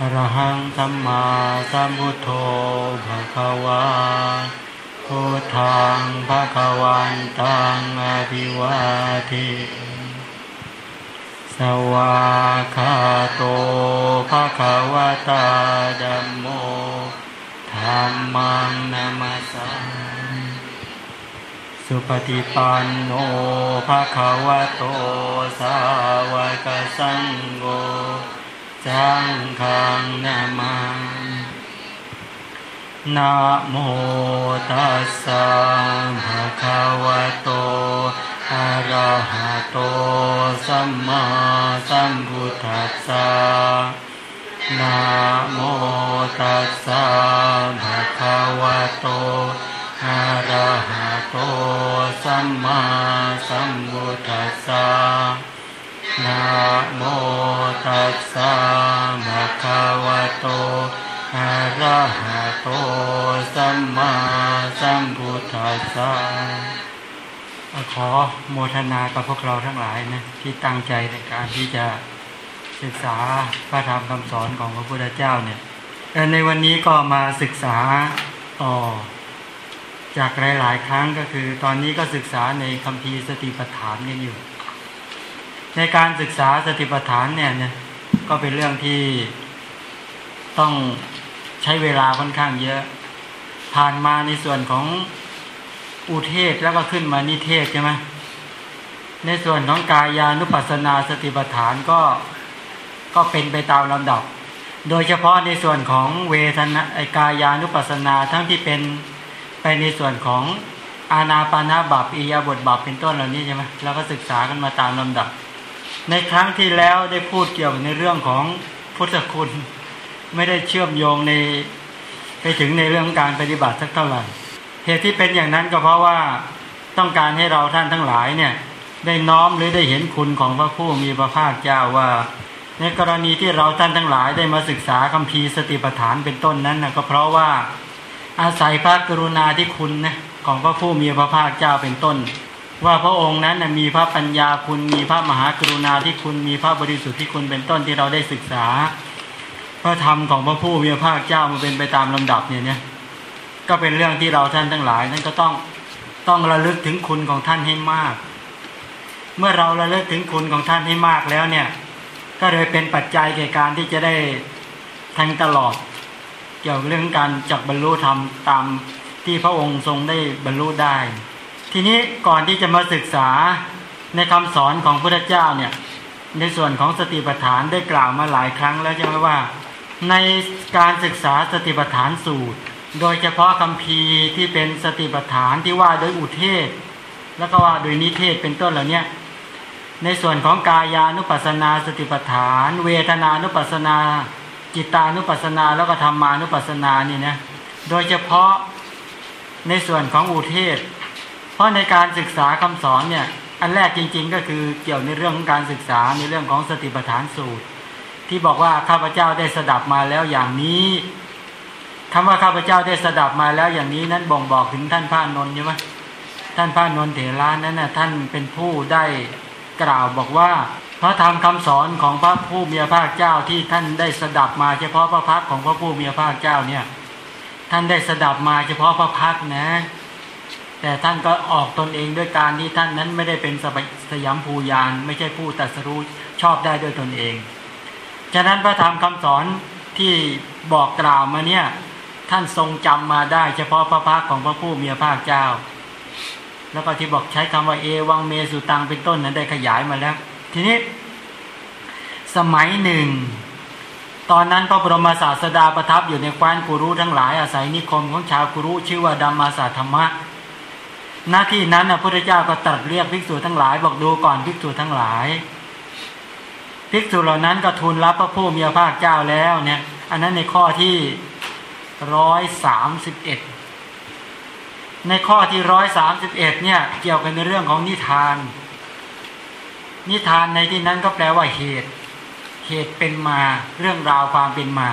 อรหังสัมมาสัมพุทโธภะคะวาพุทธังภะคะวันตังอภิวาเทสวาคาโตภะคะวะตาดัมโมธรรมังนามัสสามิสุปฏิปันโนภะคะวะโตสาวกสังโฆ สังฆังนามานะโมตัสสะภะคะวะโตอะระหะโตสัมมาสัมพุทธัสสะนะโมตัสสะภะคะวะโตอะระหะโตสัมมาสัมพุทธัสสะ นะโมตัสสะภะคะวะโตอะระหะโตสัมมาสัมพุทธัสสะขอโมทนากับพวกเราทั้งหลายนะที่ตั้งใจในการที่จะศึกษาพระธรรมคำสอนของพระพุทธเจ้าเนี่ยในวันนี้ก็มาศึกษาต่อ จากหลาย ๆ ครั้งก็คือ ตอนนี้ก็ศึกษาในคัมภีร์สติปัฏฐานกันอยู่ ในการศึกษาสติปัฏฐานเนี่ยเนี่ยก็เป็นเรื่องที่ต้องใช้เวลาค่อนข้างเยอะ ผ่านมาในส่วนของอุเทศแล้วก็ขึ้นมานิเทศใช่ไหมในส่วนของกายานุปัสสนาสติปัฏฐานก็ก็เป็นไปตามลำดับ โดยเฉพาะในส่วนของเวทนาไอกายานุปัสสนาทั้งที่เป็นไปในส่วนของอาณาปานาบับอียาบทบับเป็นต้นเหล่านี้ใช่ไหมเราก็ศึกษากันมาตามลำดับ ในครั้งที่แล้วได้พูดเกี่ยวในเรื่องของพุทธคุณ ไม่ได้เชื่อมโยงในไปถึงในเรื่องการปฏิบัติสักเท่าไหร่ เหตุที่เป็นอย่างนั้นก็เพราะว่าต้องการให้เราท่านทั้งหลายเนี่ยได้น้อมหรือได้เห็นคุณของพระผู้มีพระภาคเจ้าว่า ในกรณีที่เราท่านทั้งหลายได้มาศึกษาคัมภีร์สติปัฏฐานเป็นต้นนั้นนะก็เพราะว่าอาศัยพระกรุณาที่คุณนะของพระผู้มีพระภาคเจ้าเป็นต้น ว่าพระองค์นั้นมีพระปัญญาคุณมีพระมหากรุณาที่คุณมีพระบริสุทธิ์ที่คุณเป็นต้นที่เราได้ศึกษา พระธรรมของพระผู้มีพระภาคเจ้ามาเป็นไปตามลำดับเนี่ยเนี่ยก็เป็นเรื่องที่เราท่านทั้งหลายนั้นก็ต้องต้องระลึกถึงคุณของท่านให้มาก เมื่อเราระลึกถึงคุณของท่านให้มากแล้วเนี่ย ก็เลยเป็นปัจจัยแก่การที่จะได้แทงตลอด เกี่ยวกับเรื่องการจับบรรลุธรรมตามที่พระองค์ทรงได้บรรลุได้ ทีนี้ก่อนที่จะมาศึกษาในคำสอนของพระพุทธเจ้าเนี่ยในส่วนของสติปัฏฐานได้กล่าวมาหลายครั้งแล้วใช่ไหมว่า ในการศึกษาสติปัฏฐานสูตร โดยเฉพาะคำพีที่เป็นสติปัฏฐานที่ว่าโดยอุเทศ แล้วก็ว่าโดยนิเทศเป็นต้นเหล่านี้ในส่วนของกายานุปัสสนาสติปัฏฐาน เวทนานุปัสสนา จิตานุปัสสนาแล้วก็ธรรมานุปัสสนานี่นะโดยเฉพาะในส่วนของอุเทศ เพราะในการศึกษาคำสอนเนี่ย อันแรกจริง ๆ ก็คือเกี่ยวในเรื่องของการศึกษาในเรื่องของสติปัฏฐานสูตร ที่บอกว่าข้าพเจ้าได้สดับมาแล้วอย่างนี้คำว่าข้าพเจ้าได้สดับมาแล้วอย่างนี้นั้นบ่งบอกถึงท่านพระนนท์ใช่ไหมท่านพระนนท์เถระนั้นนะท่านเป็นผู้ได้กล่าวบอกว่าพราะทำคำสอนของพระผู้มีพระภาคเจ้าที่ท่านได้สดับมาเฉพาะพระพักของพระผู้มีพระภาคเจ้าเนี่ย ท่านได้สดับมาเฉพาะพระพักนะ แต่ท่านก็ออกตนเองด้วยการที่ท่านนั้นไม่ได้เป็นสยามภูยาน ไม่ใช่ผู้ตัดสรู้ชอบได้ด้วยตนเอง ฉะนั้นพระธรรมคำสอนที่บอกกล่าวมาเนี่ยท่านทรงจำมาได้ เฉพาะพระพักของพระผู้มีพระภาคเจ้า แล้วก็ที่บอกใช้คำว่าเอวังเมสุตังเป็นต้นนั้นได้ขยายมาแล้ว ทีนี้ สมัยหนึ่ง ตอนนั้นพระบรมศาสดาประทับอยู่ในแคว้นกุรุทั้งหลายอาศัยนิคมของชาวกุรุชื่อว่าดัมมาสาธรรมะ หน้าที่นั้นพระพุทธเจ้าก็ตรัสเรียกภิกษุทั้งหลาย บอกดูก่อนภิกษุทั้งหลาย ภิกษุเหล่านั้นก็ทูลรับพระผู้มีพระภาคเจ้าแล้วเนี่ย อันนั้นในข้อที่ร้อยสามสิบเอ็ดในข้อที่ร้อยสามสิบเอ็ดเนี่ย เกี่ยวกันในเรื่องของนิทาน นิทานในที่นั้นก็แปลว่าเหตุ เหตุเป็นมาเรื่องราวความเป็นมา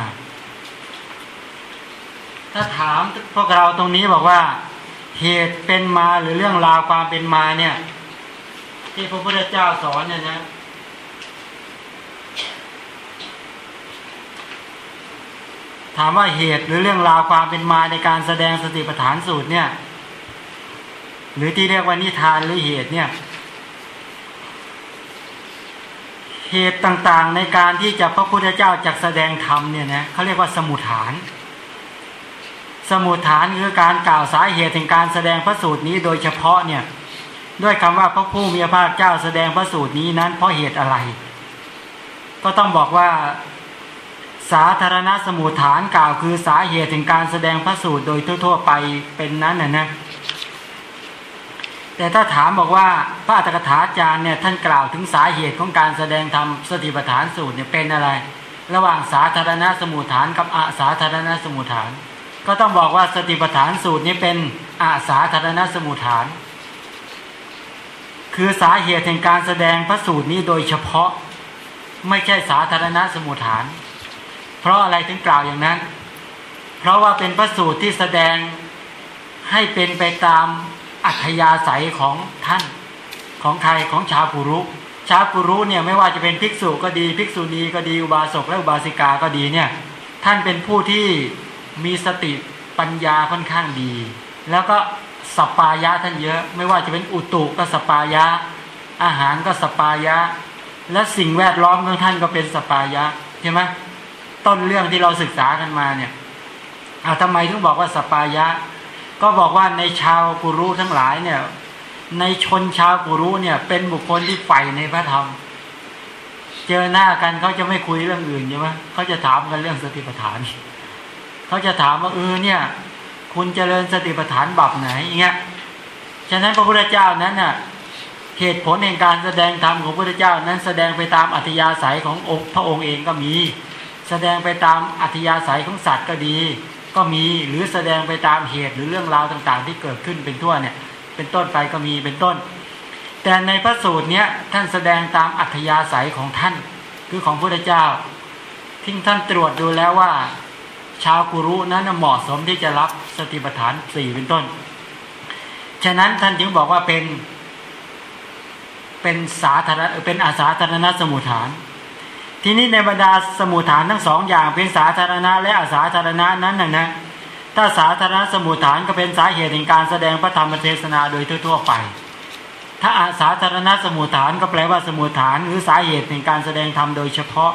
ถ้าถามพวกเราตรงนี้บอกว่า เหตุเป็นมาหรือเรื่องราวความเป็นมาเนี่ย ที่พระพุทธเจ้าสอนเนี่ยนะถามว่าเหตุหรือเรื่องราวความเป็นมาในการแสดงสติปัฏฐานสูตรเนี่ย หรือที่เรียกว่านิทานหรือเหตุเนี่ย เหตุต่างๆในการที่จะพระพุทธเจ้าจักแสดงธรรมเนี่ยนะเขาเรียกว่าสมุทฐาน สมุทฐานคือการกล่าวสาเหตุถึงการแสดงพระสูตรนี้โดยเฉพาะเนี่ยด้วยคำว่าพระผู้มีพระภาคเจ้าแสดงพระสูตรนี้นั้นเพราะเหตุอะไร ก็ต้องบอกว่าสาธารณสมุทฐานกล่าวคือสาเหตุถึงการแสดงพระสูตรโดยทั่ว ๆ ไปเป็นนั้นนะนะแต่ถ้าถามบอกว่าพระอัตถกถาจารย์เนี่ยท่านกล่าวถึงสาเหตุของการแสดงธรรมสติปัฏฐานสูตรเนี่ยเป็นอะไร ระหว่างสาธารณสมุทฐานกับอาสาธารณสมุทฐาน ก็ต้องบอกว่าสติปัฏฐานสูตรนี้เป็นอาสาธารณสมุทฐาน คือสาเหตุแห่งการแสดงพระสูตรนี้โดยเฉพาะไม่ใช่สาธารณสมุทฐาน เพราะอะไรถึงกล่าวอย่างนั้น เพราะว่าเป็นพระสูตรที่แสดงให้เป็นไปตามอัธยาศัยของท่านของใครของชาวปุรุ ชาวปุรุเนี่ยไม่ว่าจะเป็นภิกษุก็ดี ภิกษุณีก็ดีอุบาสกและอุบาสิกาก็ดีเนี่ยท่านเป็นผู้ที่ มีสติปัญญาค่อนข้างดี แล้วก็สัปปายะท่านเยอะ ไม่ว่าจะเป็นอุตุก็สัปปายะ อาหารก็สัปปายะ และสิ่งแวดล้อมของท่านก็เป็นสัปปายะใช่ไหมต้นเรื่องที่เราศึกษากันมาเนี่ยเอาทำไมถึงบอกว่าสัปปายะ ก็บอกว่าในชาวกุรุทั้งหลายเนี่ย ในชนชาวกุรุเนี่ย เป็นบุคคลที่ใฝ่ในพระธรรม เจอหน้ากันเขาจะไม่คุยเรื่องอื่นใช่ไหมเขาจะถามกันเรื่องสติปัฏฐาน เขาจะถามว่าเออเนี่ย คุณเจริญสติปัฏฐานบับไหนอย่างเงี้ยฉะนั้นพระพุทธเจ้านั้นน่ะเหตุผลในการแสดงธรรมของพระพุทธเจ้านั้นแสดงไปตามอัธยาศัยขององค์พระองค์เองก็มี แสดงไปตามอัธยาศัยของสัตว์ก็ดี ก็มีหรือแสดงไปตามเหตุหรือเรื่องราวต่างๆ ที่เกิดขึ้นเป็นทั่วเนี่ย เป็นต้นไปก็มีเป็นต้น แต่ในพระสูตรเนี้ยท่านแสดงตามอัธยาศัยของท่าน คือของพระพุทธเจ้าที่ท่านตรวจดูแล้วว่า ชาวกุรุนั้นเหมาะสมที่จะรับสติปัฏฐานสี่เป็นต้น ฉะนั้นท่านจึงบอกว่าเป็น เป็นสาธารณเป็นอาสาธารณสมุทฐาน ทีนี้ในบรรดาสมุทฐานทั้งสองอย่างเป็นสาธารณะและอาสาธารณะนั้นนะนะถ้าสาธารณสมุทฐานก็เป็นสาเหตุในการแสดงพระธรรมเทศนาโดยทั่วๆไป ถ้าอาสาธารณสมุทฐานก็แปลว่าสมุทฐาน หรือสาเหตุในการแสดงธรรมโดยเฉพาะ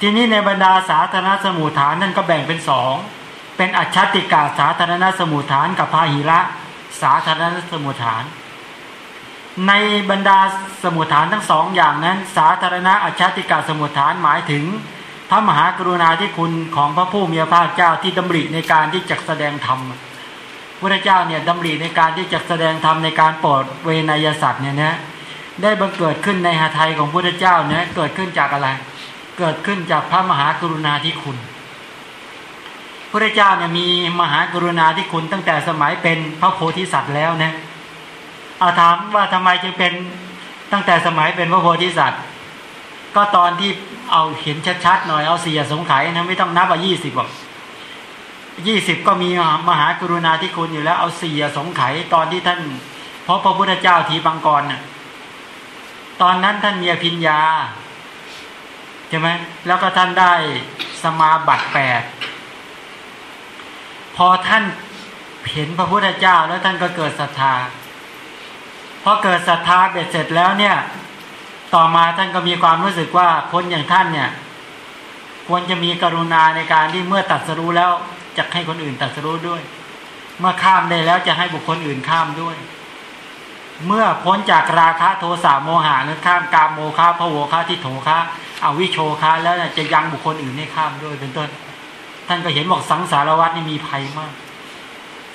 ทีนี้ในบรรดาสาธารณสมุทฐานนั่นก็แบ่งเป็นสองเป็นอัจฉติกาสาธารณสมุทฐานกับพาหิระสาธารณสมุทฐาน ในบรรดาสมุทฐานทั้งสองอย่างนั้น สาธารณอัจฉติกาสมุทฐานหมายถึง พระมหากรุณาธิคุณของพระผู้มีพระภาคเจ้าที่ดำริในการที่จะแสดงธรรมพระเจ้าเนี่ยดำริในการที่จะแสดงธรรมในการโปรดเวนยสัตว์เนี่ยนะได้บังเกิดขึ้นในหาไทยของพระเจ้าเนี่ยเกิดขึ้นจากอะไร เกิดขึ้นจากพระมหากรุณาธิคุณ พระเจ้าเนี่ยมีมหากรุณาธิคุณตั้งแต่สมัยเป็นพระโพธิสัตว์แล้วนะเอาถามว่าทำไมจึงเป็นตั้งแต่สมัยเป็นพระโพธิสัตว์ ก็ตอนที่เอาเห็นชัดๆหน่อยเอาเสียสงไข่นะไม่ต้องนับว่ายี่สิบหรอกยี่สิบก็มีมหากรุณาธิคุณอยู่แล้วเอาเสียสงไข่ตอนที่ท่าน เพราะพระพุทธเจ้าทีบังกรน่ะตอนนั้นท่านมีอภิญญา ใช่ไหมแล้วก็ท่านได้สมาบัติแปดพอท่านเห็นพระพุทธเจ้าแล้วท่านก็เกิดศรัทธาพอเกิดศรัทธาเบ็ดเสร็จแล้วเนี่ย ต่อมาท่านก็มีความรู้สึกว่าคนอย่างท่านเนี่ย ควรจะมีกรุณาในการที่เมื่อตัดสรู้แล้วจะให้คนอื่นตัดสรู้ด้วย เมื่อข้ามได้แล้วจะให้บุคคลอื่นข้ามด้วย เมื่อพ้นจากราคะโทสะโมหะหรือข้ามกามโมฆะพะโวฆะทิโถคะ เอาวิโชคะแล้วจะยังบุคคลอื่นให้ข้ามด้วยเป็นต้น ท่านก็เห็นบอกสังสารวัตนี่มีภัยมาก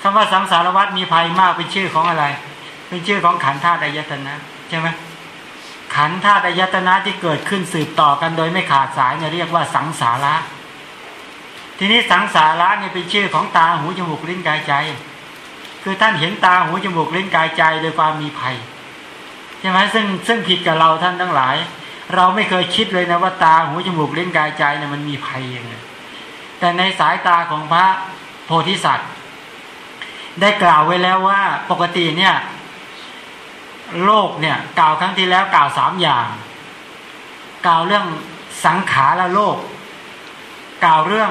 คำว่าสังสารวัตมีภัยมากเป็นชื่อของอะไร เป็นชื่อของขันธ์ธาตุอายตนะใช่ไหมขันธ์ธาตุอายตนะที่เกิดขึ้นสืบต่อกันโดยไม่ขาดสายเนี่ยเรียกว่าสังสาระทีนี้สังสาระเนี่ยเป็นชื่อของตาหูจมูกลิ้นกายใจ คือท่านเห็นตาหูจมูกลิ้นกายใจโดยความมีภัยใช่ไหมซึ่งซึ่งผิดกับเราท่านทั้งหลาย เราไม่เคยคิดเลยนะว่าตาหูจมูกเลิ้นกายใจเนี่ยมันมีภัยยังไงแต่ในสายตาของพระโพธิสัตว์ ได้กล่าวไว้แล้วว่าปกติเนี่ย โลกเนี่ยกล่าวครั้งที่แล้วกล่าวสามอย่าง กล่าวเรื่องสังขารโลก กล่าวเรื่อง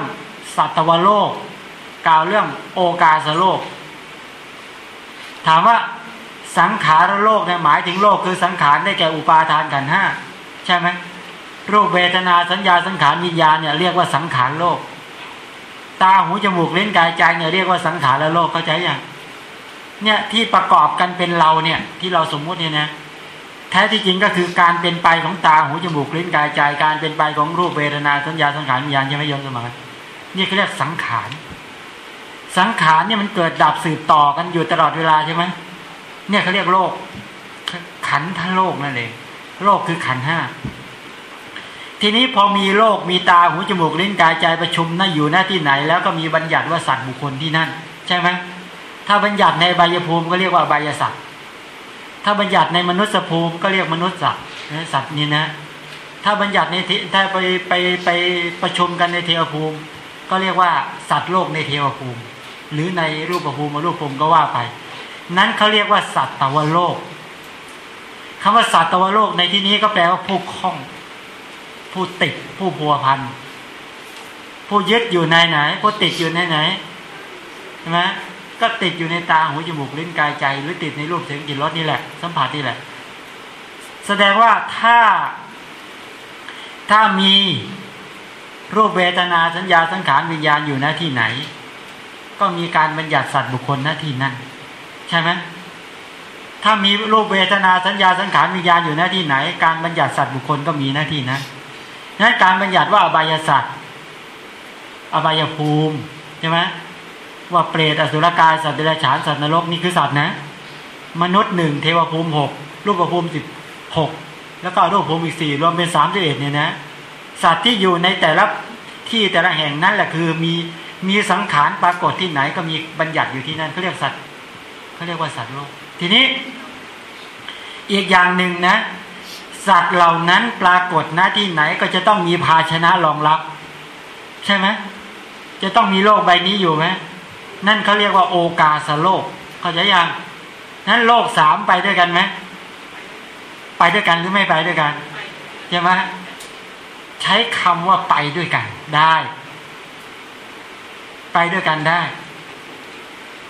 สัตวโลก กล่าวเรื่องโอกาสโลก ถามว่าสังขารโลกเนี่ยหมายถึงโลกคือสังขารได้แก่อุปาทานกันห้า ใช่ไหมรูปเวทนาสัญญาสังขารวิญญาณเนี่ยเรียกว่าสังขารโลก ตาหูจมูกเล่นกายใจเนี่ยเรียกว่าสังขารละโลกเข้าใจยังเนี่ยที่ประกอบกันเป็นเราเนี่ย ที่เราสมมุติเนี่ยนะแท้ที่จริงก็คือการเป็นไปของตาหูจมูกลิ้นกายใจการเป็นไปของรูปเวทนาสัญญาสังขารวิญญาณใช่ไหมโยมสมานนี่เขาเรียกสังขาร สังขารเนี่ยมันเกิดดับสืบต่อกันอยู่ตลอดเวลาใช่ไหมเนี่ยเขาเรียกโลกขันทั้งโลกนั่นเอง โลกคือขันห้าทีนี้พอมีโลกมีตาหูจมูกลิ้นกายใจประชุมนั่นอยู่หน้าที่ไหน แล้วก็มีบัญญัติว่าสัตว์บุคคลที่นั่น ใช่ไหมถ้าบัญญัติในใบยภูมิก็เรียกว่าใบยสัตว์ถ้าบัญญัติในมนุษยภูมิก็เรียกมนุษย์สัตว์สัตว์นี่นะ ถ้าบัญญัติในถ้าไปไปไปประชุมกันในเทวภูมิ ก็เรียกว่าสัตว์โลกในเทวภูมิ หรือในรูปภูมิมรูปภูมิก็ว่าไป นั้นเขาเรียกว่าสัตว์ตวโลก คำว่าสัตว์ตวโลกในที่นี้ก็แปลว่าผู้คล้อง ผู้ติดผู้พัวพันผู้ยึดอยู่ในไหนผู้ติดอยู่ในไหนใช่ไหมก็ติดอยู่ในตาหูจมูกลิ้นกายใจ หรือติดในรูปเสียงกลิ่นรสนี่แหละ สัมผัสนี่แหละ แสดงว่าถ้า ถ้ามีรูปเวทนาสัญญาสังขารวิญญาณอยู่หน้าที่ไหน ก็มีการบัญญัติสัตว์บุคคลหน้าที่นั้นใช่ไหม ถ้ามีรูปเวทนาสัญญาสังขารวิญญาณอยู่หน้าที่ไหน การบัญญัติสัตว์บุคคลก็มีหน้าที่นั้นนั้นการบัญญัติว่าอบายสัตว์อบายภูมิใช่ไหมว่าเปรตอสุรกายสัตว์เดรัจฉานสัตว์นรกนี่คือสัตว์นะ มนุษย์หนึ่งเทวภูมิหกรูปภูมิสิบหกแล้วก็รูปภูมิอีกสี่รวมเป็นสามสิบเอ็ดเนี่ยนะสัตว์ที่อยู่ในแต่ละที่แต่ละแห่งนั้นแหละคือมีมีสังขารปรากฏที่ไหนก็มีบัญญัติอยู่ที่นั่นเขาเรียกสัตว์เขาเรียกว่าสัตว์โลก ทีนี้ อีกอย่างหนึ่งนะ สัตว์เหล่านั้นปรากฏหน้าที่ไหนก็จะต้องมีภาชนะรองรับ ใช่ไหมจะต้องมีโลกใบนี้อยู่ไหมนั่นเขาเรียกว่าโอกาสโลก เขาใจยังนั้นโลกสามไปด้วยกันไหมไปด้วยกันหรือไม่ไปด้วยกันใช่ไหมใช้คำว่าไปด้วยกันได้ ไปด้วยกันได้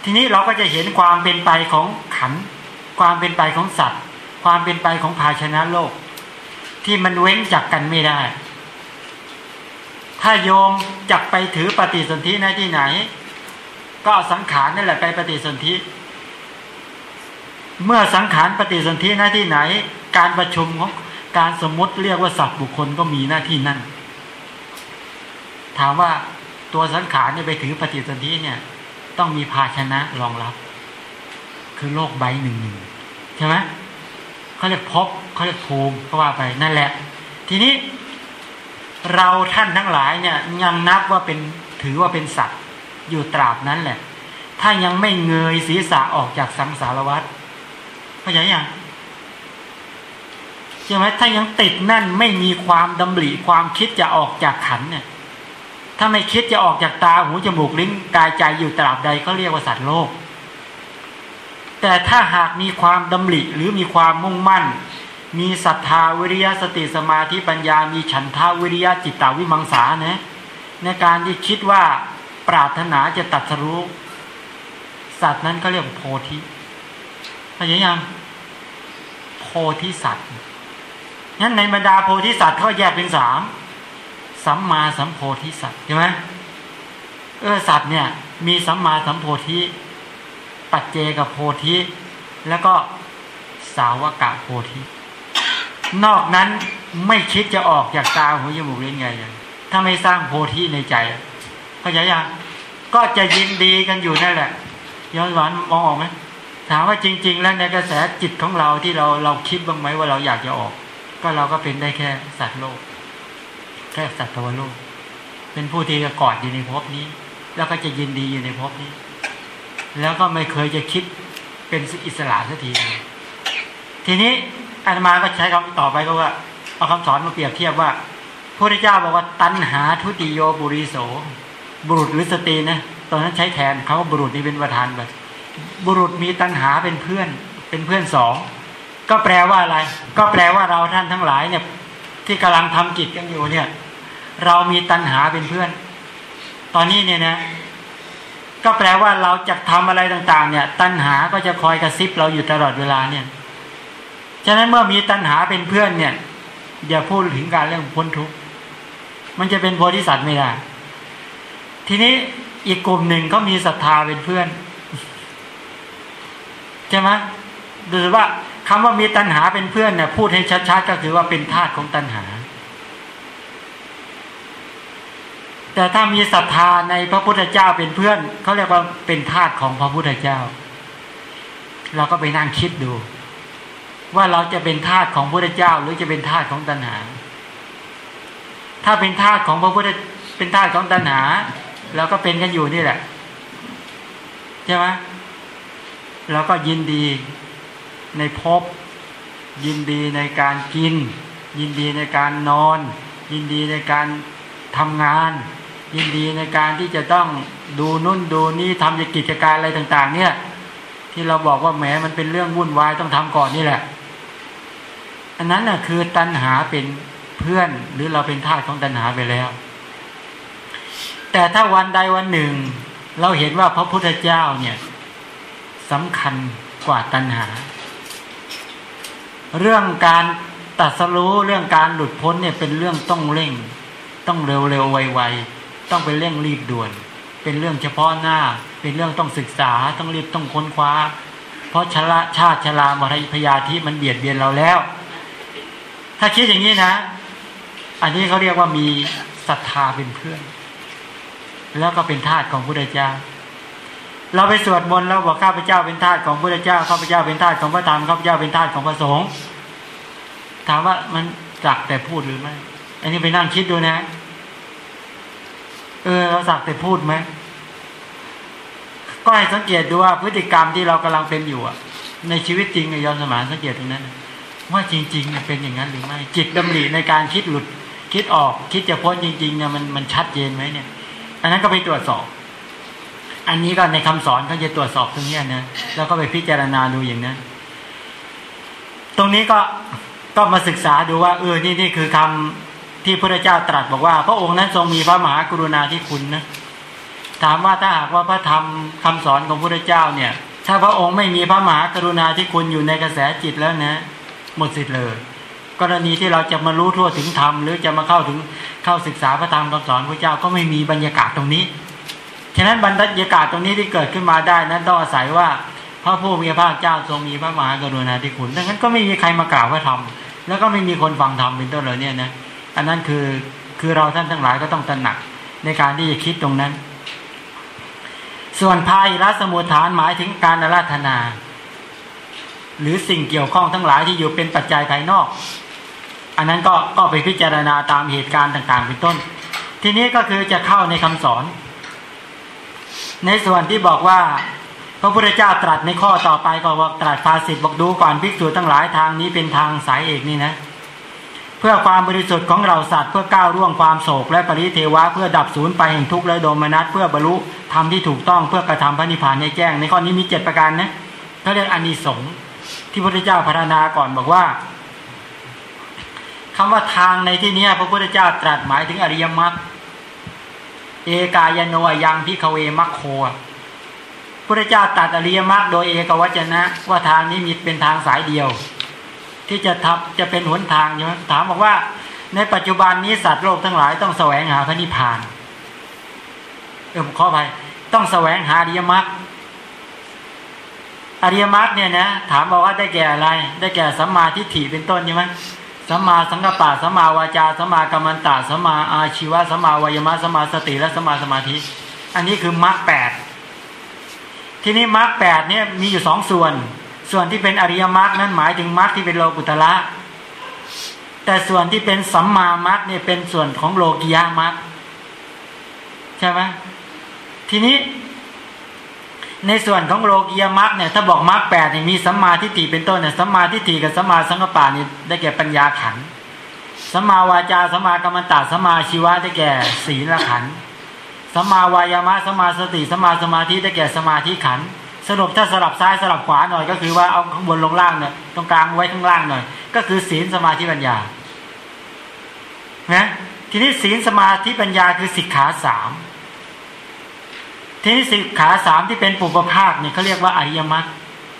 ทีนี้เราก็จะเห็นความเป็นไปของขัน ความเป็นไปของสัตว์ ความเป็นไปของภาชนะโลก ที่มันเว้นจากกันไม่ได้ ถ้าโยมจับไปถือปฏิสนธิในที่ไหน ก็สังขารนั่นแหละไปปฏิสนธิเมื่อสังขารปฏิสนธิหน้าที่ไหน การประชุมของการสมมติเรียกว่าสัตว์บุคคลก็มีหน้าที่นั่น ถามว่าตัวสังขารเนี่ยไปถือปฏิสนธิเนี่ย ต้องมีภาชนะรองรับ คือโลกใบหนึ่งหนึ่งใช่ไหมเขาเรียกพบเขาเรียกภูมิก็ว่าไปนั่นแหละ ทีนี้เราท่านทั้งหลายเนี่ยยังนับว่าเป็นถือว่าเป็นสัตว์อยู่ตราบนั้นแหละ ถ้ายังไม่เงยศีรษะออกจากสังสารวัฏเข้าใจยังใช่ไหมถ้ายังติดนั่นไม่มีความดำริความคิดจะออกจากขันเนี่ย ถ้าไม่คิดจะออกจากตาหูจมูกลิ้นกายใจอยู่ตราบใดเขาเรียกว่าสัตว์โลก แต่ถ้าหากมีความดำริหรือมีความมุ่งมั่น มีศรัทธาวิริยะสติสมาธิปัญญา มีฉันทาวิริยะจิตตาวิมังสานะในการที่คิดว่าปรารถนาจะตัดสรู้สัตว์นั้นเขาเรียกโพธิเข้ายังโพธิสัตว์งั้นในบรรดาโพธิสัตว์เขาแยกเป็นสาม สัมมาสัมโพธิสัตว์ใช่ไหมเออสัตว์เนี่ย มีสัมมาสัมโพธิ ปัจเจกับโพธิ แล้วก็สาวกะโพธิ นอกนั้นไม่คิดจะออกจากตาหูจมูกเล่นไงถ้าไม่สร้างโพธิในใจเข้าใจยังก็จะยินดีกันอยู่นั่นแหละย้อนหวานมองออกไหมถามว่าจริง ๆ แล้วในกระแสจิตของเราที่เราเราคิดบ้างไหมว่าเราอยากจะออก ก็เราก็เป็นได้แค่สัตว์โลก แค่สัตว์ตัวโลก เป็นผู้ที่จะกอดอยู่ในภพนี้ แล้วก็จะยินดีอยู่ในภพนี้ แล้วก็ไม่เคยจะคิดเป็นอิสระสักทีทีนี้อาตมาก็ใช้คำต่อไปก็ว่าเอาคำสอนมาเปรียบเทียบว่าพระพุทธเจ้าบอกว่าตัณหาทุติโยบุริโส บุรุษหรือสตรีนะตอนนั้นใช้แทนเขาบุรุษนี่เป็นประธานแบบบุรุษมีตัณหาเป็นเพื่อนเป็นเพื่อนสองก็แปลว่าอะไร ก็แปลว่าเราท่านทั้งหลายเนี่ยที่กำลังทำจิตกันอยู่เนี่ย เรามีตัณหาเป็นเพื่อน ตอนนี้เนี่ยนะ ก็แปลว่าเราจะทำอะไรต่าง ๆ เนี่ย ตัณหาก็จะคอยกระซิบเราอยู่ตลอดเวลาเนี่ยฉะนั้นเมื่อมีตัณหาเป็นเพื่อนเนี่ย อย่าพูดถึงการเรื่องพ้นทุกข์มันจะเป็นโพธิสัตว์ไม่ได้ ทีนี้อีกกลุ่มหนึ่งก็มีศรัทธาเป็นเพื่อนใช่ไหมดูว่าคำว่ามีตัณหาเป็นเพื่อนเนี่ยพูดให้ชัดๆก็คือว่าเป็นธาตุของตัณหา แต่ถ้ามีศรัทธาในพระพุทธเจ้าเป็นเพื่อนเขาเรียกว่าเป็นธาตุของพระพุทธเจ้า เราก็ไปนั่งคิดดู ว่าเราจะเป็นธาตุของพระพุทธเจ้า หรือจะเป็นธาตุของตัณหา ถ้าเป็นธาตุของพระพุทธเป็นธาตุของตัณหาเราก็เป็นกันอยู่นี่แหละใช่ไหมเราก็ยินดีในภพยินดีในการกิน ยินดีในการนอน ยินดีในการทำงาน ยินดีในการที่จะต้องดูนุ่นดูนี่ทำกิจการอะไรต่าง ๆ เนี่ย ที่เราบอกว่าแหมมันเป็นเรื่องวุ่นวายต้องทำก่อนนี่แหละ อันนั้นน่ะคือตัณหาเป็นเพื่อนหรือเราเป็นทาสของตัณหาไปแล้ว แต่ถ้าวันใดวันหนึ่ง เราเห็นว่าพระพุทธเจ้าเนี่ยสำคัญกว่าตัณหา เรื่องการตัดสรู้เรื่องการหลุดพ้นเนี่ยเป็นเรื่องต้องเร่ง ต้องเร็วเร็วไวๆ ต้องเป็นเร่งรีบด่วน เป็นเรื่องเฉพาะหน้า เป็นเรื่องต้องศึกษาต้องรีบต้องค้นคว้า เพราะชละชาติชรามรพยาธิมันเบียดเบียนเราแล้ว ถ้าคิดอย่างนี้นะ อันนี้เขาเรียกว่ามีศรัทธาเป็นเพื่อน แล้วก็เป็นทาสของพระเจ้าเราไปสวดมนต์แล้วบอกข้าพเจ้าเป็นทาสของพระเจ้าข้าพเจ้าเป็นทาสของพระธรรมข้าพเจ้าเป็นทาสของพระสงฆ์ถามว่ามันจักแต่พูดหรือไม่ อันนี้ไปนั่งคิดดูนะ เออเราสักแต่พูดไหมก็ให้สังเกตดูว่าพฤติกรรมที่เรากำลังเป็นอยู่อะในชีวิตจริงยอนสมานสังเกตตรงนั้นว่าจริงๆเป็นอย่างนั้นหรือไม่ จิตดำริในการคิดหลุด คิดออก คิดจะพ้นจริงๆเนี่ยมันมันชัดเจนไหมเนี่ย อันนั้นก็ไปตรวจสอบ อันนี้ก็ในคำสอนเขาจะตรวจสอบตรงนี้นะแล้วก็ไปพิจารณาดูอย่างนั้น ตรงนี้ก็ก็มาศึกษาดูว่า เออนี่นี่คือคำ ที่พระเจ้าตรัสบอกว่า พระองค์นั้นทรงมีพระมหากรุณาธิคุณนะถามว่าถ้าหากว่าพระธรรมคำสอนของพระเจ้าเนี่ย ถ้าพระองค์ไม่มีพระมหากรุณาธิคุณอยู่ในกระแสจิตแล้วนะ หมดสิทธิ์เลย กรณีที่เราจะมารู้ทั่วถึงธรรมหรือจะมาเข้าถึงเข้าศึกษาพระธรรมคำสอนพระเจ้าก็ไม่มีบรรยากาศตรงนี้ฉะนั้นบรรยากาศตรงนี้ที่เกิดขึ้นมาได้นั้นต้องอาศัยว่าพระผู้มีพระเจ้าทรงมีพระมหากรุณาธิคุณดังนั้นก็ไม่มีใครมากล่าวพระธรรมแล้วก็ไม่มีคนฟังธรรมเป็นต้นเลยเนี่ยนะ อันนั้นคือคือเราท่านทั้งหลายก็ต้องตระหนักในการที่จะคิดตรงนั้น ส่วนพายรัสมุทฐานหมายถึงการอาราธนา หรือสิ่งเกี่ยวข้องทั้งหลายที่อยู่เป็นปัจจัยภายนอก อันนั้นก็ก็ไปพิจารณาตามเหตุการณ์ต่าง ๆ เป็นต้น ทีนี้ก็คือจะเข้าในคำสอน ในส่วนที่บอกว่าพระพุทธเจ้าตรัสในข้อต่อไปก็บอกตรัสภาสิทธ์บอกดูก่อนภิกษุทั้งหลายทางนี้เป็นทางสายเอกนี่นะ พื่อความบริสุทธิ์ของเราสัตว์เพื่อก้าวร่วงความโศกและปริเทวะเพื่อดับศูนย์ไปแห่งทุกข์และโดมนัสเพื่อบรรลุธรรมที่ถูกต้องเพื่อกระทำพระนิพพานในแจ้ง ในข้อนี้มีเจ็ดประการนะเขาเรียกอานิสงส์ที่พระพุทธเจ้าพัฒนาก่อนบอกว่าคำว่าทางในที่นี้พระพุทธเจ้าตรัสหมายถึงอริยมรรคเอกายโนยังพิคเวมัคโคพระพุทธเจ้าตัดอริยมรรคโดยเอกวัจนะว่าทางนี้มีเป็นทางสายเดียว ที่จะทับจะเป็นหนทางใช่ไหมถามบอกว่า ในปัจจุบันนี้สัตว์โลกทั้งหลายต้องแสวงหาพระนิพพานเออขอไปต้องแสวงหาอริยมรรคอริยมรรคเนี่ยนะถามบอกว่าได้แก่อะไร ได้แก่สัมมาทิฏฐิเป็นต้นใช่ไหมสัมมาสังกปะสัมมาวาจาสัมมากรรมตะสัมมาอาชีวะสัมมาวายมะสัมมาสติและสัมมาสมาธิ อันนี้คือมรรคแปดทีนี้มรรคแปดเนี่ยมีอยู่สองส่วน ส่วนที่เป็นอริยมรรคนั้นหมายถึงมรรคที่เป็นโลกุตละแต่ส่วนที่เป็นสัมมามรรคเนี่ยเป็นส่วนของโลกิยามรรคใช่ไหมทีนี้ ในส่วนของโลกียามรรคเนี่ยถ้าบอกมรรคแปดเนี่ยมีสัมมาทิฏฐิเป็นต้นเนี่ยสัมมาทิฏฐิกับสัมมาสังกปะนี่ได้แก่ปัญญาขันสัมมาวาจาสัมมากรรมตาสัมมาชีวะได้แก่ศีลขันสัมมาวายามะสัมมาสติสัมมาสมาธิได้แก่สมาธิขัน สรุปถ้าสลับซ้ายสลับขวาหน่อย ก็คือว่าเอาข้างบนลงล่างเนี่ยตรงกลางไว้ข้างล่างหน่อย ก็คือศีลสมาธิปัญญานะทีนี้ศีลสมาธิปัญญาคือสิกขาสามทีนี้สิกขาสามที่เป็นปุปภาคเนี่ยเขาเรียกว่าอริยมรรค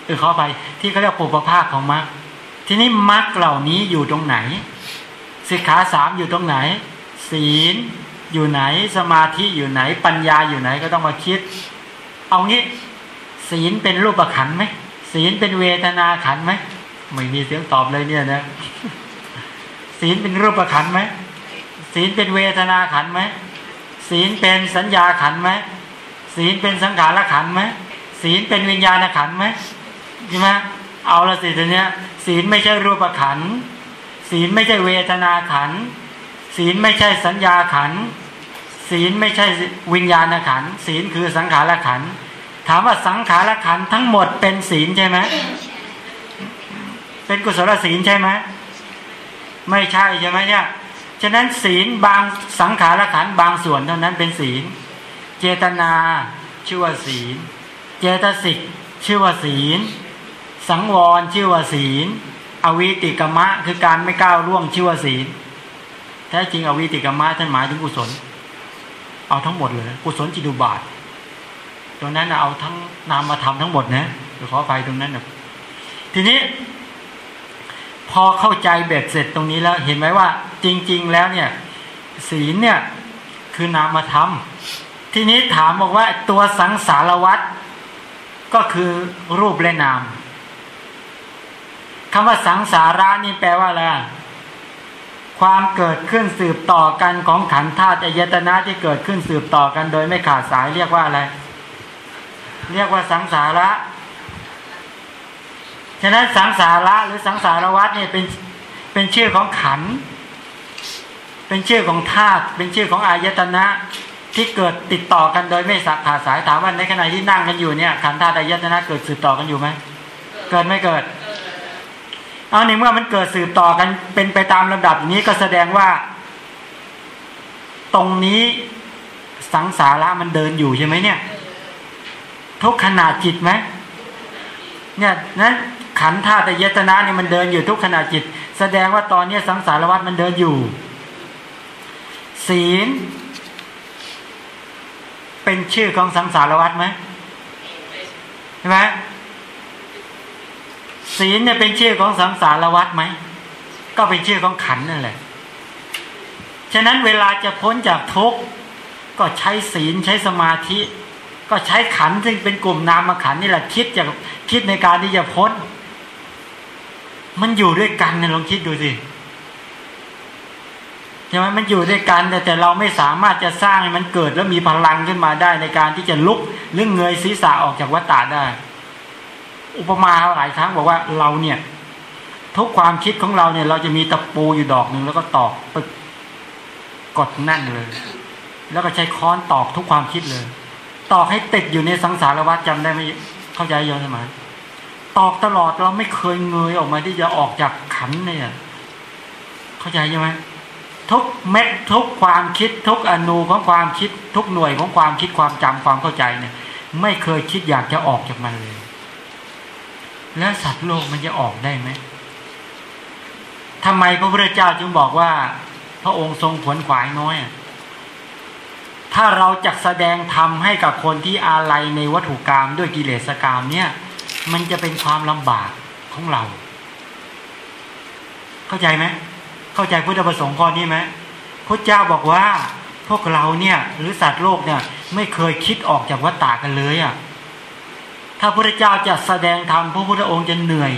เออเข้าไปที่เขาเรียกปุปภาคของมรรคทีนี้มรรคเหล่านี้อยู่ตรงไหนสิกขาสามอยู่ตรงไหน ศีลอยู่ไหนสมาธิอยู่ไหนปัญญาอยู่ไหนก็ต้องมาคิด เอางี้ ศีลเป็นรูปขันไหมศีลเป็นเวทนาขันไหมไม่มีเสียงตอบเลยเนี่ยนะศีลเป็นรูปขันไหมศีลเป็นเวทนาขันไหมศีลเป็นสัญญาขันไหมศีลเป็นสังขารขันไหมศีลเป็นวิญญาณขันไหมใช่ไหมเอาละสิทีเนี้ยศีลไม่ใช่รูปขันศีลไม่ใช่เวทนาขันศีลไม่ใช่สัญญาขันศีลไม่ใช่วิญญาณขันศีลคือสังขารขัน ถามว่าสังขารขันทั้งหมดเป็นศีลใช่ไหมเป็นกุศลศีลใช่ไหมไม่ใช่ใช่ไหมเนี่ยฉะนั้นศีลบางสังขารขันบางส่วนเท่านั้นเป็นศีล เจตนาชื่อว่าศีล เจตสิกชื่อว่าศีล สังวรชื่อว่าศีล อวิติกมะคือการไม่ก้าวล่วงชื่อว่าศีล แท้จริงอวิติกมะท่านหมายถึงกุศล เอาทั้งหมดเลย กุศลจิตุบาท ตรงนั้นเอาทั้งนามมาทำทั้งหมดนะเดี๋ยวขอไปตรงนั้นนะทีนี้ พอเข้าใจเบ็ดเสร็จตรงนี้แล้วเห็นไหมว่า จริง ๆ แล้วเนี่ย ศีลเนี่ยคือนามธรรมทีนี้ถามบอกว่าตัวสังสารวัตรก็คือรูปและนามคำว่าสังสาระนี่แปลว่าอะไรความเกิดขึ้นสืบต่อกันของขันธ์ธาตุอายตนะที่เกิดขึ้นสืบต่อกันโดยไม่ขาดสายเรียกว่าอะไร เรียกว่าสังสาระฉะนั้นสังสาระหรือสังสารวัตเนี่ยเป็นเป็นชื่อของขัน เป็นชื่อของธาตุเป็นชื่อของอายตนะที่เกิดติดต่อกันโดยไม่สักขาสายถามว่าในขณะที่นั่งกันอยู่เนี่ยขันธาตุอายตนะเกิดสืบต่อกันอยู่ไหมเกิดไม่เกิดเอาในเมื่อมันเกิดสืบต่อกันเป็นไปตามลำดับอย่างนี้ก็แสดงว่า ตรงนี้สังสาระมันเดินอยู่ใช่ไหมเนี่ย ทุกขนาดจิตไหมเนี่ยนั้นขันธ์ธาตุยตนะเนี่ยมันเดินอยู่ทุกขณะจิต แสดงว่าตอนนี้สังสารวัฏมันเดินอยู่ ศีล เป็นชื่อของสังสารวัฏไหมใช่ไหมศีลเนี่ยเป็นชื่อของสังสารวัฏไหมก็เป็นชื่อของขันนั่นแหละ ฉะนั้นเวลาจะพ้นจากทุกข์ก็ใช้ศีลใช้สมาธิ ก็ใช้ขันซึ่งเป็นกลุ่มนามขันนี่แหละคิดจะคิดในการที่จะพ้น มันอยู่ด้วยกันเนี่ยลองคิดดูสิใช่ไหมมันอยู่ด้วยกันแต่แต่เราไม่สามารถจะสร้างให้มันเกิดแล้วมีพลังขึ้นมาได้ในการที่จะลุกหรือเงยศีรษะออกจากวัฏฏะได้ อุปมาหลายครั้งบอกว่าเราเนี่ย ทุกความคิดของเราเนี่ย เราจะมีตะปูอยู่ดอกหนึ่งแล้วก็ตอกปึกกดแน่นเลย แล้วก็ใช้ค้อนตอกทุกความคิดเลย ตอกให้ติดอยู่ในสังสารวัฏจำได้ไหมเข้าใจย้อนสมัยตอกตลอดเราไม่เคยเงยออกมาที่จะออกจากขันเนี่ย เข้าใจใช่ไหมทุกเม็ดทุกความคิดทุกอนูของความคิดทุกหน่วยของความคิดความจำความเข้าใจเนี่ย ไม่เคยคิดอยากจะออกจากมันเลย แล้วสัตว์โลกมันจะออกได้ไหมทำไมพระพุทธเจ้าจึงบอกว่า พระองค์ทรงผลขวายน้อย ถ้าเราจะแสดงธรรมให้กับคนที่อาลัยในวัตถุกรรมด้วยกิเลสกรรมเนี่ย มันจะเป็นความลำบากของเรา เข้าใจไหมเข้าใจพุทธประสงค์ข้อนี้ไหมพระเจ้าบอกว่าพวกเราเนี่ยหรือสัตว์โลกเนี่ย ไม่เคยคิดออกจากวัฏฏะกันเลยอะ่ะถ้าพระเจ้าจะแสดงธรรมพระพุทธองค์จะเหนื่อย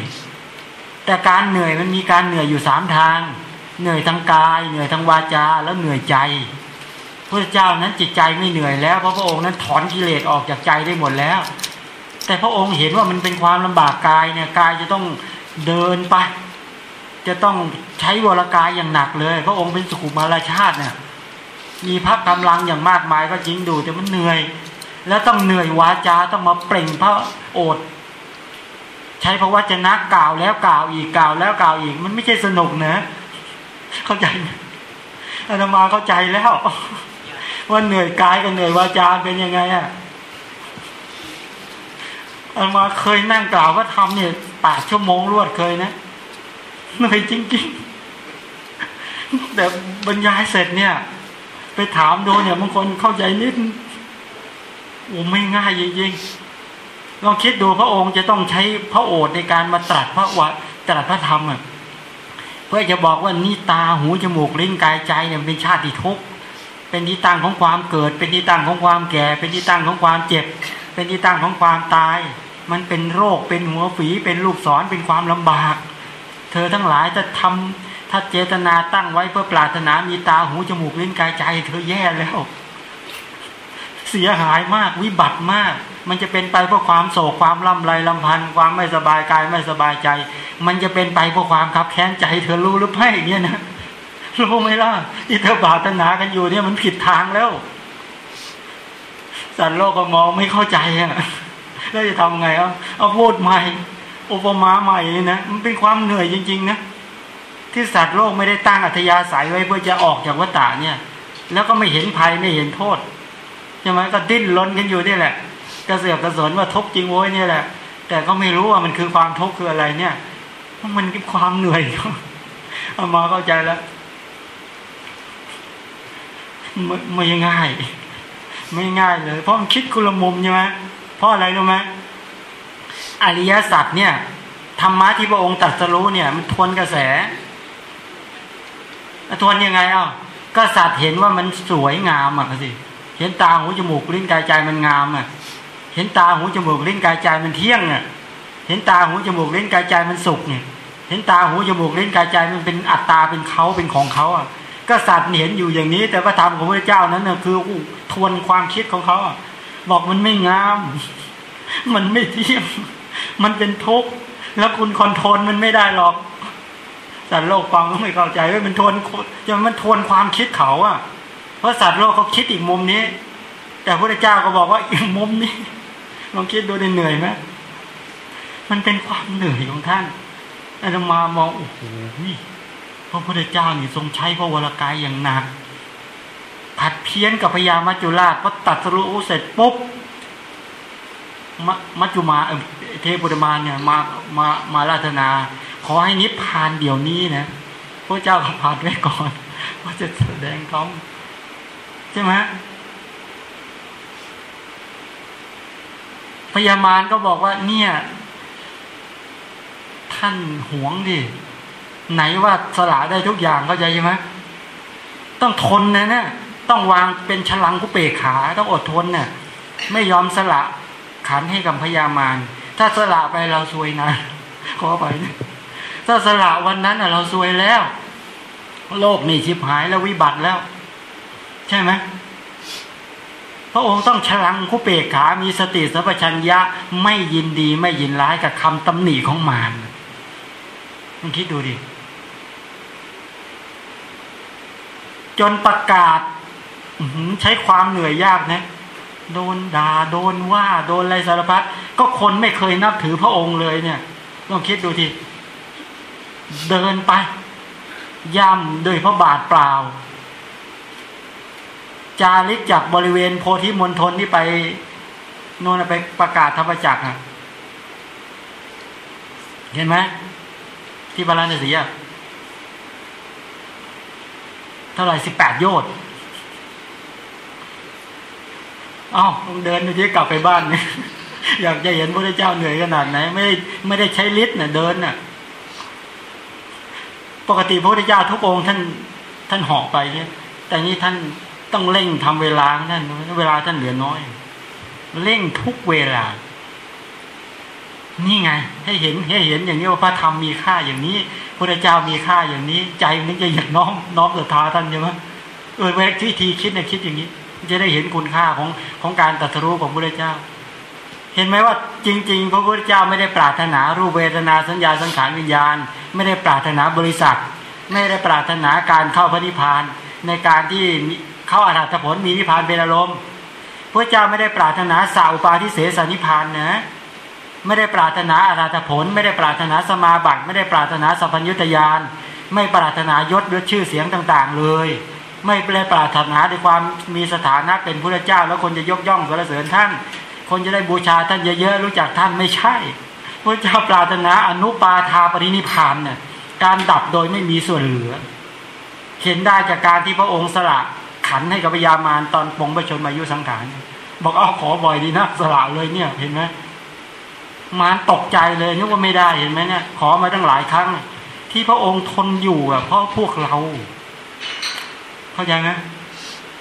แต่การเหนื่อยมันมีการเหนื่อยอยู่สามทาง เหนื่อยทางกาย เหนื่อยทางวาจาแล้วเหนื่อยใจ พระเจ้านั้นจิตใจไม่เหนื่อยแล้วเพราะพระองค์นั้นถอนกิเลสออกจากใจได้หมดแล้ว แต่พระองค์เห็นว่ามันเป็นความลำบากกายเนี่ยกายจะต้องเดินไป จะต้องใช้วรกายอย่างหนักเลย พระองค์เป็นสุขุมาราชาติเนี่ยมีพักกำลังอย่างมากมายก็จริงดูแต่มันเหนื่อย แล้วต้องเหนื่อยวาจาต้องมาเปล่งพระโอษใช้พระวจนะกล่าวแล้วกล่าวอีกกล่าวแล้วกล่าวอีก มันไม่ใช่สนุกนะ เข้าใจอาตมาเข้าใจแล้ว ว่าเหนื่อยกายกับเหนื่อยวาจาเป็นยังไงอะอามาเคยนั่งกล่าวว่าทำเนี่ยแปดชั่วโมงรวดเคยนะเหนื่อยจริงๆแต่บรรยายเสร็จเนี่ย ไปถามดูเนี่ยบางคนเข้าใจนิดโอ้ไม่ง่ายจริงๆลองคิดดูพระองค์จะต้องใช้พระโอษฐ์ในการมาตรัสพระวะตรัสพระธรรมอะเพื่อจะบอกว่านี่ตาหูจมูกลิ้นกายใจเนี่ยเป็นชาติทุกข์ เป็นที่ตั้งของความเกิด เป็นที่ตั้งของความแก่ เป็นที่ตั้งของความเจ็บ เป็นที่ตั้งของความตาย มันเป็นโรคเป็นหัวฝีเป็นลูกศรเป็นความลำบาก เธอทั้งหลายจะทำถ้าเจตนาตั้งไว้เพื่อปรารถนามีตาหูจมูกลิ้นกายใจ เธอแย่แล้ว เสียหายมากวิบัติมาก มันจะเป็นไปเพราะความโศกความลำไรลำพันธ์ความไม่สบายกายไม่สบายใจ มันจะเป็นไปเพราะความคับแค้นใจ เธอรู้หรือไม่เนี่ยนะ รู้ไหมล่ะที่เธอบาตนากันอยู่เนี่ยมันผิดทางแล้วสัตว์โลกก็มองไม่เข้าใจอะแล้วจะทำไงเอาเอาพูดใหม่อุปมาใหม่นะมันเป็นความเหนื่อยจริง ๆ นะที่สัตว์โลกไม่ได้ตั้งอัธยาศัยไว้เพื่อจะออกจากวัฏฏะเนี่ย แล้วก็ไม่เห็นภัยไม่เห็นโทษใช่ไหมก็ดิ้นรนกันอยู่นี่แหละ กระเสือกกระสนว่าทุกจริงโว้ยนี่แหละ แต่ก็ไม่รู้ว่ามันคือความทุกข์คืออะไรเนี่ยมันคือความเหนื่อยเอามาเข้าใจแล้ว ไม่ไม่ง่าย ไม่ง่ายเลย เพราะมันคิดกุลมุมใช่ไหมเพราะอะไรรู้ไหมอริยสัจเนี่ยธรรมะที่พระองค์ตรัสรู้เนี่ย มันทวนกระแสทวนยังไงอะก็สัตว์เห็นว่ามันสวยงามอะสิเห็นตาหูจมูกลิ้นกายใจมันงามอะ เห็นตาหูจมูกลิ้นกายใจมันเที่ยงอะ เห็นตาหูจมูกลิ้นกายใจมันสุขเนี่ย เห็นตาหูจมูกลิ้นกายใจมันเป็นอัตตาเป็นเขาเป็นของเขาอะ ก็สัตว์เห็นอยู่อย่างนี้ แต่พระธรรมของพระเจ้านั้นน่ะคือทวนความคิดของเขาบอกมันไม่งาม มันไม่เที่ยงมันเป็นทุกข์แล้วคุณคอนโทรลมันไม่ได้หรอกสัตว์โลกฟังก็ไม่เข้าใจว่ามันทวนจะมันทวนความคิดเขาอะ เพราะสัตว์โลกเขาคิดอีกมุมนี้ แต่พระเจ้าก็บอกว่าอีกมุมนี้ลองคิดดูได้เหนื่อยไหมมันเป็นความเหนื่อยของท่านอาตมามองโอ้โห ระพุทธเจ้านี่ทรงใช้พระวรากายอย่างหนักผัดเพี้ยนกับพญามัจจุราชพอตัดสรุเสร็จปุ๊บมัจจุมาเทพุตมาเนี่ยมามามาราธนา ขอให้นิพพานเดี๋ยวนี้นะพระเจ้าผ่านไว้ก่อนว่าจะแสดงธรรมใช่ไหมพญามารก็บอกว่าเนี่ย ท่านหวงดิ ไหนว่าสละได้ทุกอย่างเข้าใจใช่ไหมต้องทนนะเนี่ยต้องวางเป็นฉลังกุเปกขาต้องอดทนเนี่ยไม่ยอมสละขันให้กับพญามารถ้าสละไปเราซวยนะขอไปถ้าสละวันนั้นเราซวยแล้ว โลกนี่ชิบหายแล้ววิบัติแล้ว ใช่ไหมพระองค์ต้องฉลังคุเปกขา มีสติสัพชัญญะไม่ยินดีไม่ยินร้ายกับคำตำหนิของมารมึงคิดดูดิ จนประกาศใช้ความเหนื่อยยากนะ โดนด่าโดนว่าโดนอะไรสารพัดก็คนไม่เคยนับถือพระองค์เลยเนี่ยลองคิดดูทีเดินไป ย่ำโดยพระบาทเปล่า จาริกจากบริเวณโพธิมณฑลที่ไปโน่นไปประกาศธรรมจักรอะ เห็นไหมที่บาลานสีอะ เท่าไหร่สิบแปดโยชน์อ้าวเดินไปที่กลับไปบ้านเนี่ยอยากจะเห็นพระเจ้าเหนื่อยขนาดไหน ไม่ได้ไม่ได้ใช้ลิ์เนี่ยเดินน่ะ ปกติพระพุทธเจ้าทุกองค์ท่านท่านหอกไปเนี่ยแต่นี้ท่านต้องเร่งทำเวลาท่านเวลาท่านเหลือน้อย เร่งทุกเวลา นี่ไง ให้เห็นให้เห็นอย่างนี้ว่าพระธรรมมีค่าอย่างนี้พระเจ้ามีค่าอย่างนี้ ใจมันจะอยากน้อมน้อมศรัทธาท่านใช่ไหมเออวิธีคิดเนี่ยคิดอย่างนี้ จะได้เห็นคุณค่าของของการตรัสรู้ของพระเจ้า เห็นไหมว่าจริง ๆ พระพุทธเจ้าไม่ได้ปรารถนารูปเวทนาสัญญาสังขารวิญญาณ ไม่ได้ปรารถนาบริษัท ไม่ได้ปรารถนาการเข้าพระนิพพานในการที่เข้าอารัตผลมีนิพพานเป็นอารมณ์พระเจ้าไม่ได้ปรารถนาสาวปาทิเสสนิพพานนะ ไม่ได้ปรารถนาอารัตผล ไม่ได้ปรารถนาสมาบัติไม่ได้ปรารถนาสัพพัญญุตยาน ไม่ปรารถนายศยศชื่อเสียงต่างๆ เลย ไม่ได้ปรารถนาในความมีสถานะเป็นพระเจ้า แล้วคนจะยกย่องสรรเสริญท่าน คนจะได้บูชาท่านเยอะๆรู้จักท่านไม่ใช่พระเจ้าปรารถนาอนุปาทาปรินิพานเนี่ยการดับโดยไม่มีส่วนเหลือ เห็นได้จากการที่พระองค์สละขันให้กับพญามารตอนปงประชนมายุสังขารบอกเอาขอบ่อยดีนักสละเลยเนี่ยเห็นไหม มารตกใจเลยนึกว่าไม่ได้เห็นไหมเนี่ยขอมาตั้งหลายครั้ง ที่พระองค์ทนอยู่อะเพราะพวกเรา เข้าใจไหม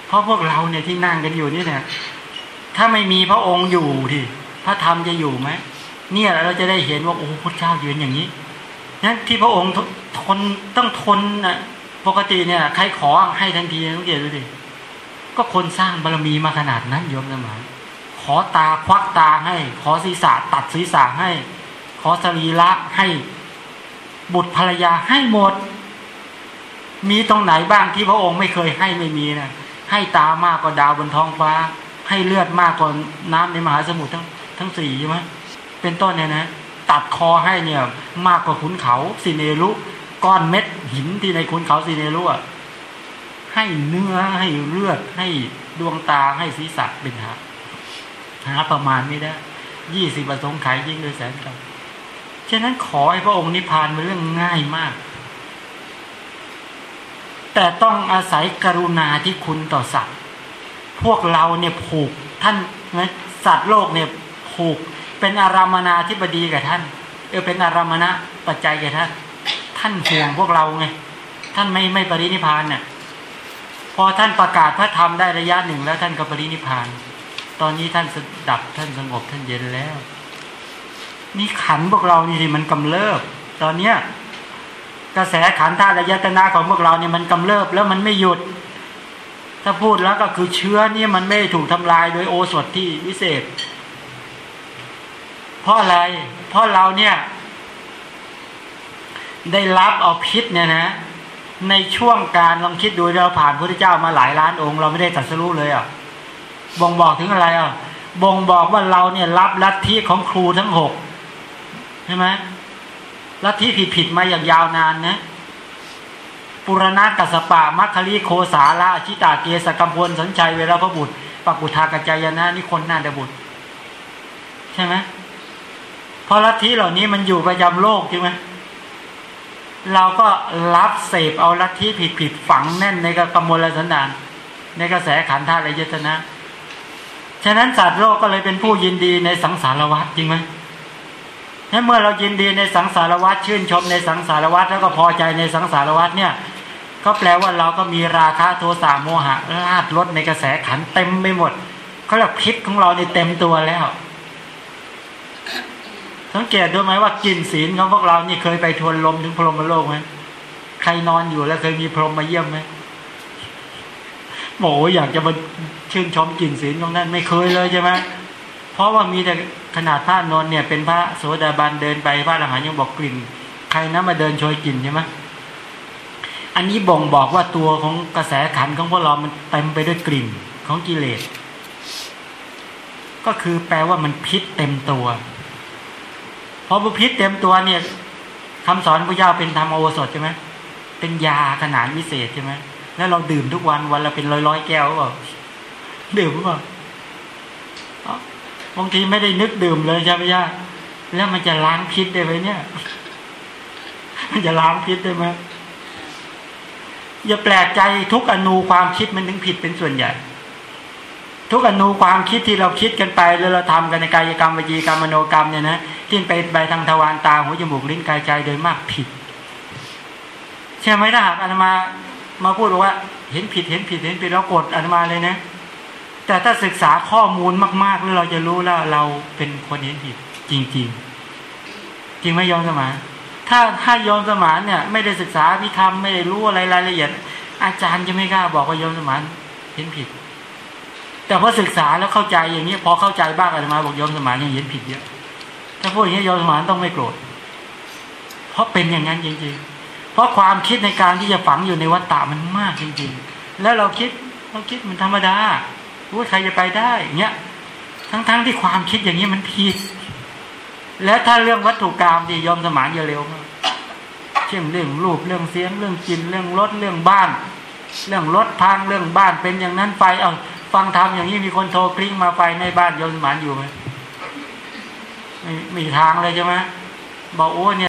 เพราะพวกเราเนี่ยที่นั่งกันอยู่นี่เนี่ย ถ้าไม่มีพระองค์อยู่ทีพระธรรมจะอยู่ไหมเนี่ยเราจะได้เห็นว่าโอ้พระเจ้ายืนอย่างนี้นั้นที่พระองค์ทนต้องทนนะปกติเนี่ย ใครขอให้ทันทีต้องเกียรดูดิก็คนสร้างบารมีมาขนาดนั้นโยมสมาน ขอตาควักตาให้ ขอศีรษะตัดศีรษะให้ ขอสรีระให้ บุตรภรรยาให้หมด มีตรงไหนบ้างที่พระองค์ไม่เคยให้ไม่มีนะให้ตามากกว่าดาวบนท้องฟ้า ให้เลือดมากกว่าน้ำในมหาสมุทรทั้งทั้งสี่ใช่ไหมเป็นต้นเนี่ยนะตัดคอให้เนี่ย มากกว่าขุนเขาสิเนรุก้อนเม็ดหินที่ในขุนเขาสิเนรุอะให้เนื้อให้เลือดให้ดวงตาให้ศีรษะเป็นหา หาประมาณไม่ได้ยี่สิบประสงค์ไขยิ่งโดยแสนกับฉะนั้นขอให้พระองค์นิพพานเป็นเรื่องง่ายมาก แต่ต้องอาศัยกรุณาที่คุณต่อสัตว์ พวกเราเนี่ยผูกท่านนะสัตว์โลกเนี่ยผูกเป็นอารามนาธิบดีกับท่าน เออเป็นอารามณะปัจจัยกับท่าน ท่านห่วงพวกเราไงท่านไม่ไม่ปรินิพานเนี่ยพอท่านประกาศพระธรรมได้ระยะหนึ่งแล้วท่านก็ปรินิพาน ตอนนี้ท่านสดับท่านสงบท่านเย็นแล้ว นี่ขันพวกเรานี่ที่มันกำเริบ ตอนเนี้ยกระแสขันธาตุยตนาของพวกเราเนี่ยมันกำเริบแล้วมันไม่หยุด ถ้าพูดแล้วก็คือเชื้อนี่มันไม่ถูกทำลายโดยโอสถที่วิเศษ เพราะอะไร เพราะเราเนี่ย ได้รับเอาพิษเนี่ยนะ ในช่วงการลองคิดดูเราผ่านพระพุทธเจ้ามาหลายล้านองค์ เราไม่ได้ตรัสรู้เลยอะ บ่งบอกถึงอะไรอะบ่งบอกว่าเราเนี่ยรับลัทธิของครูทั้งหกใช่ไหมลัทธิผิดผิดมาอย่างยาวนานนะปุรณะกัสสปะมัคคลีโคสาละชิตาเกสกัมพลสัญชัยเวรพบุตรปักุทากัจจายนะนี่คนน่าจะบุตร ใช่ไหมเพราะลัทธิเหล่านี้มันอยู่ประจำโลกใช่ไหมเราก็รับเสพเอาลัทธิผิดผิดฝังแน่นในกกมลสันดานในกระแสขันธ์ธาตุระยตนะ ฉะนั้นสัตว์โลกก็เลยเป็นผู้ยินดีในสังสารวัฏจริงไหมถ้เมื่อเรายินดีในสังสารวัฏชื่นชมในสังสารวัฏแล้วก็พอใจในสังสารวัฏเนี่ย ก็แปลว่าเราก็มีราคะโทสะโมหะลาดลดในกระแสขันเต็มไปหมดเขาเรียกพิษของเราในเต็มตัวแล้ว สังเกตดูไหมว่ากลิ่นศีลของพวกเรานี่เคยไปทวนลมถึงพรหมโลกไหมใครนอนอยู่แล้วเคยมีพรหมมาเยี่ยมไหม โอ้อยากจะมาชื่นชมกลิ่นศีลของนั้นไม่เคยเลยใช่ไหมเพราะว่ามีแต่ขนาดพระนนท์เนี่ยเป็นพระโสดาบันเดินไปพระอรหันต์ยังบอกกลิ่น ใครนะมาเดินโชยกลิ่นใช่ไหมอันนี้บ่งบอกว่าตัวของกระแสขันของพวกเรา มันเต็มไปด้วยกลิ่นของกิเลส ก็คือแปลว่ามันพิษเต็มตัวพอบุพิษเต็มตัวเนี่ยคำสอนพระเจ้าเป็นธรรมโอสถใช่ไหมเป็นยาขนาดวิเศษใช่ไหม แล้วเราดื่มทุกวันวันละเป็นร้อยร้อยแก้วหรือเปล่าดื่มหรือเปล่าบางทีไม่ได้นึกดื่มเลยใช่ไหมย่าแล้วมันจะล้างพิษได้ไหมเนี่ย มันจะล้างพิษได้ไหมอย่าแปลกใจทุกอนูความคิดมันถึงผิดเป็นส่วนใหญ่ ทุกอนูความคิดที่เราคิดกันไปแล้วเราทำกันในกายกรรมวิจีกรรมมโนกรรมเนี่ยนะที่ไปไปทางทวารตาหูจมูกลิ้นกายใจโดยมากผิด ใช่ไหมถ้าหากอาตมา มาพูดบอกว่าเห็นผิดเห็นผิดเห็นผิดแล้วกดอาตมาเลยนะ แต่ถ้าศึกษาข้อมูลมากๆแล้วเราจะรู้แล้วเราเป็นคนเห็นผิดจริง ๆ จริงไหมยอมสมานถ้าถ้ายอมสมานเนี่ย ไม่ได้ศึกษาพิธรรมไม่ได้รู้อะไรรายละเอียด อาจารย์จะไม่กล้าบอกว่ายอมสมานเห็นผิด แต่พอศึกษาแล้วเข้าใจอย่างนี้พอเข้าใจบ้างอาตมาบอกยอมสมานยังเห็นผิดเยอะถ้าพูดอย่างนี้ยอมสมานต้องไม่โกรธเพราะเป็นอย่างนั้นจริงๆ เพราะความคิดในการที่จะฝังอยู่ในวัฏฏะมันมากจริงๆ แล้วเราคิดเราคิดมันธรรมดาว่าใครจะไปได้เงี้ยทั้งๆทที่ความคิดอย่างนี้มันผิด และถ้าเรื่องวัตถุกรรมที่ยอมสมานอย่าเร็วมากเช่นเรื่องรูปเรื่องเสียงเรื่องกินเรื่องรถเรื่องบ้าน เรื่องรถทางเรื่องบ้านเป็นอย่างนั้นไฟเอาฟังทำอย่างนี้มีคนโทรกริ้งมาไฟในบ้านยอมสมานอยู่ไหมไม่มีทางเลยใช่ไหมบอกโอ้เนี่ย